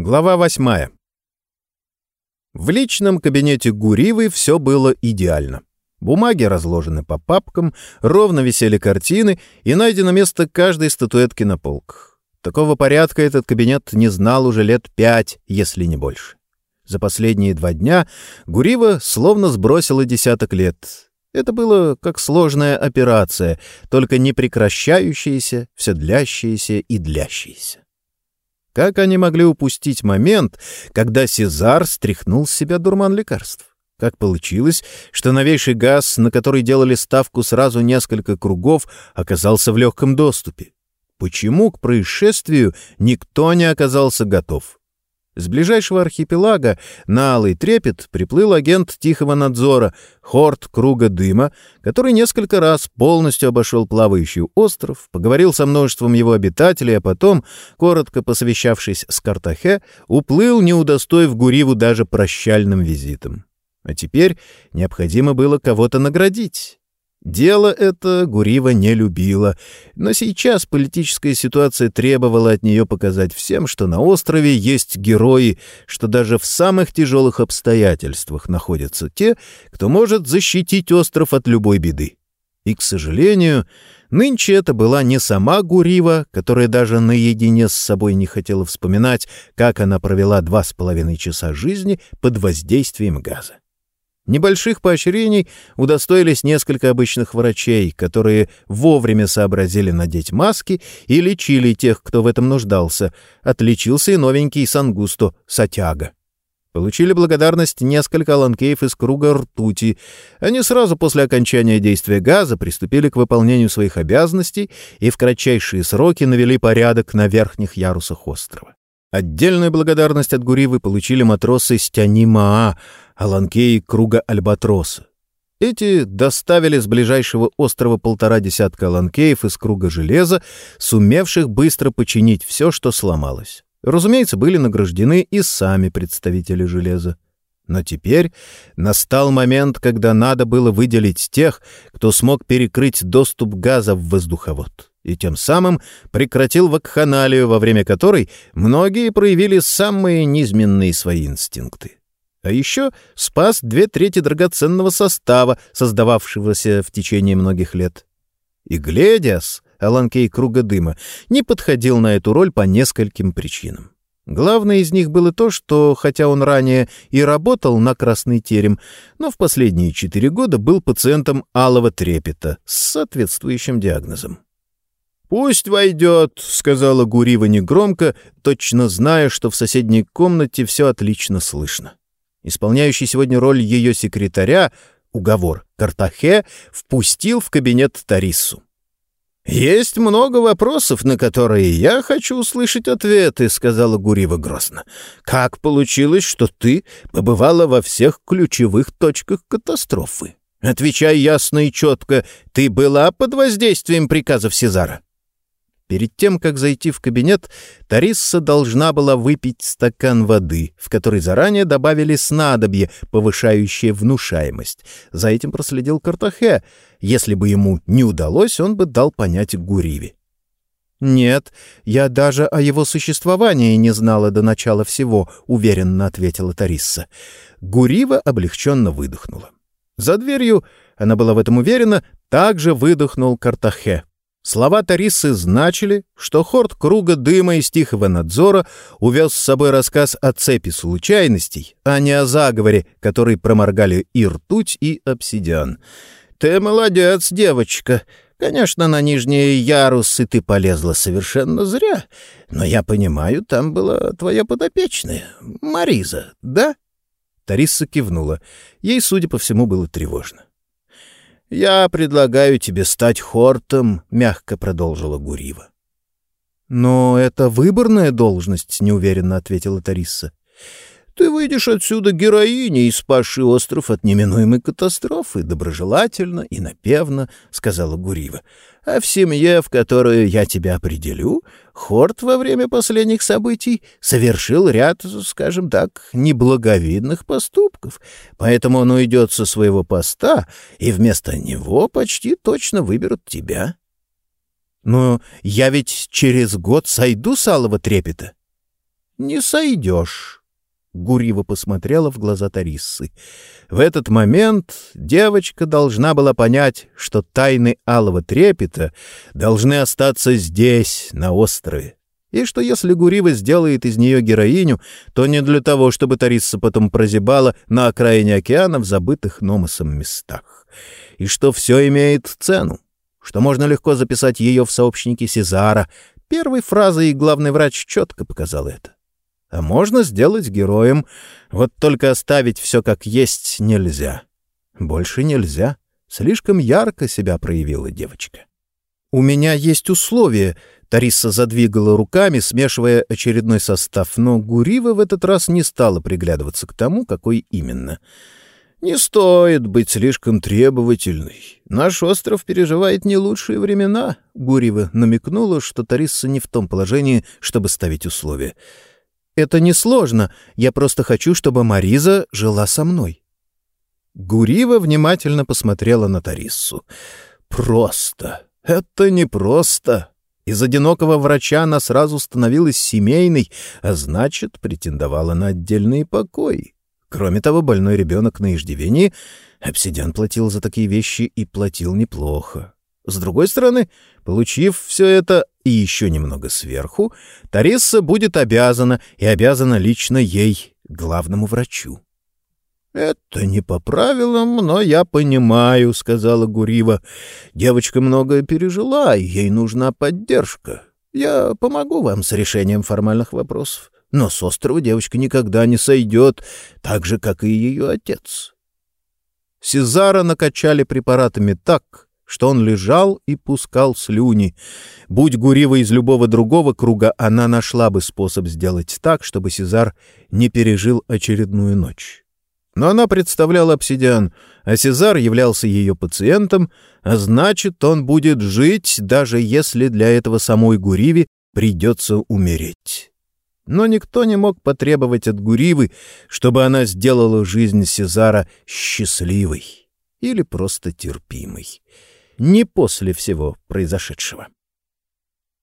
Глава восьмая. В личном кабинете Гуривы все было идеально. Бумаги разложены по папкам, ровно висели картины, и найдено место каждой статуэтки на полках. Такого порядка этот кабинет не знал уже лет пять, если не больше. За последние два дня Гурива словно сбросила десяток лет. Это было как сложная операция, только не прекращающаяся, все длящаяся и длящаяся. Как они могли упустить момент, когда Сезар стряхнул с себя дурман лекарств? Как получилось, что новейший газ, на который делали ставку сразу несколько кругов, оказался в легком доступе? Почему к происшествию никто не оказался готов? С ближайшего архипелага на Алый Трепет приплыл агент Тихого надзора, Хорт Круга Дыма, который несколько раз полностью обошел плавающий остров, поговорил со множеством его обитателей, а потом, коротко посовещавшись с Картахе, уплыл, не удостоив Гуриву даже прощальным визитом. А теперь необходимо было кого-то наградить. Дело это Гурива не любила, но сейчас политическая ситуация требовала от нее показать всем, что на острове есть герои, что даже в самых тяжелых обстоятельствах находятся те, кто может защитить остров от любой беды. И, к сожалению, нынче это была не сама Гурива, которая даже наедине с собой не хотела вспоминать, как она провела два с половиной часа жизни под воздействием газа. Небольших поощрений удостоились несколько обычных врачей, которые вовремя сообразили надеть маски и лечили тех, кто в этом нуждался. Отличился и новенький Сангусто Сатяга. Получили благодарность несколько ланкеев из круга ртути. Они сразу после окончания действия газа приступили к выполнению своих обязанностей и в кратчайшие сроки навели порядок на верхних ярусах острова. Отдельную благодарность от Гуривы получили матросы Стяни-Маа, Аланкеи круга Альбатроса. Эти доставили с ближайшего острова полтора десятка аланкеев из круга железа, сумевших быстро починить все, что сломалось. Разумеется, были награждены и сами представители железа. Но теперь настал момент, когда надо было выделить тех, кто смог перекрыть доступ газа в воздуховод, и тем самым прекратил вакханалию, во время которой многие проявили самые низменные свои инстинкты. А еще спас две трети драгоценного состава, создававшегося в течение многих лет. И Гледиас, Аланкей Круга Дыма, не подходил на эту роль по нескольким причинам. Главное из них было то, что, хотя он ранее и работал на Красный терем, но в последние четыре года был пациентом алого трепета с соответствующим диагнозом. «Пусть войдет», — сказала Гурива негромко, точно зная, что в соседней комнате все отлично слышно. Исполняющий сегодня роль ее секретаря, уговор Картахе, впустил в кабинет Тариссу. «Есть много вопросов, на которые я хочу услышать ответы», — сказала Гурива грозно. «Как получилось, что ты побывала во всех ключевых точках катастрофы? Отвечай ясно и четко, ты была под воздействием приказов Сезара?» Перед тем, как зайти в кабинет, Тарисса должна была выпить стакан воды, в который заранее добавили снадобье, повышающее внушаемость. За этим проследил Картахе. Если бы ему не удалось, он бы дал понять Гуриве. «Нет, я даже о его существовании не знала до начала всего», — уверенно ответила Тарисса. Гурива облегченно выдохнула. За дверью, она была в этом уверена, также выдохнул Картахе. Слова Тарисы значили, что хорд круга дыма из тихого надзора увез с собой рассказ о цепи случайностей, а не о заговоре, который проморгали и ртуть, и обсидиан. «Ты молодец, девочка. Конечно, на нижние ярусы ты полезла совершенно зря, но я понимаю, там была твоя подопечная, Мариза, да?» Тариса кивнула. Ей, судя по всему, было тревожно. «Я предлагаю тебе стать хортом», — мягко продолжила Гурива. «Но это выборная должность», — неуверенно ответила Тариса. «Ты выйдешь отсюда героиней, спасшей остров от неминуемой катастрофы, доброжелательно и напевно», — сказала Гурива а в семье, в которую я тебя определю, Хорт во время последних событий совершил ряд, скажем так, неблаговидных поступков, поэтому он уйдет со своего поста, и вместо него почти точно выберут тебя. Но я ведь через год сойду с алого трепета. не сойдешь. Гурива посмотрела в глаза Тариссы. В этот момент девочка должна была понять, что тайны алого трепета должны остаться здесь, на острове, и что если Гурива сделает из нее героиню, то не для того, чтобы Тарисса потом прозябала на окраине океана в забытых Номосом местах, и что все имеет цену, что можно легко записать ее в сообщники Сезара. Первой фразой главный врач четко показал это. А можно сделать героем, вот только оставить все как есть нельзя. Больше нельзя. Слишком ярко себя проявила девочка. «У меня есть условия», — Тариса задвигала руками, смешивая очередной состав, но Гурива в этот раз не стала приглядываться к тому, какой именно. «Не стоит быть слишком требовательной. Наш остров переживает не лучшие времена», — Гурива намекнула, что Тариса не в том положении, чтобы ставить условия. Это несложно. Я просто хочу, чтобы Мариза жила со мной». Гурива внимательно посмотрела на Тариссу. «Просто. Это не просто. Из одинокого врача она сразу становилась семейной, а значит, претендовала на отдельные покои. Кроме того, больной ребенок на иждивении, обсидиан платил за такие вещи и платил неплохо. С другой стороны, получив все это и еще немного сверху, Тариса будет обязана, и обязана лично ей, главному врачу. «Это не по правилам, но я понимаю», — сказала Гурива. «Девочка многое пережила, и ей нужна поддержка. Я помогу вам с решением формальных вопросов, но с острова девочка никогда не сойдет, так же, как и ее отец». Сезара накачали препаратами так, что он лежал и пускал слюни. Будь Гурива из любого другого круга, она нашла бы способ сделать так, чтобы Сезар не пережил очередную ночь. Но она представляла обсидиан, а Сезар являлся ее пациентом, а значит, он будет жить, даже если для этого самой Гуриве придется умереть. Но никто не мог потребовать от Гуривы, чтобы она сделала жизнь Сезара счастливой или просто терпимой не после всего произошедшего.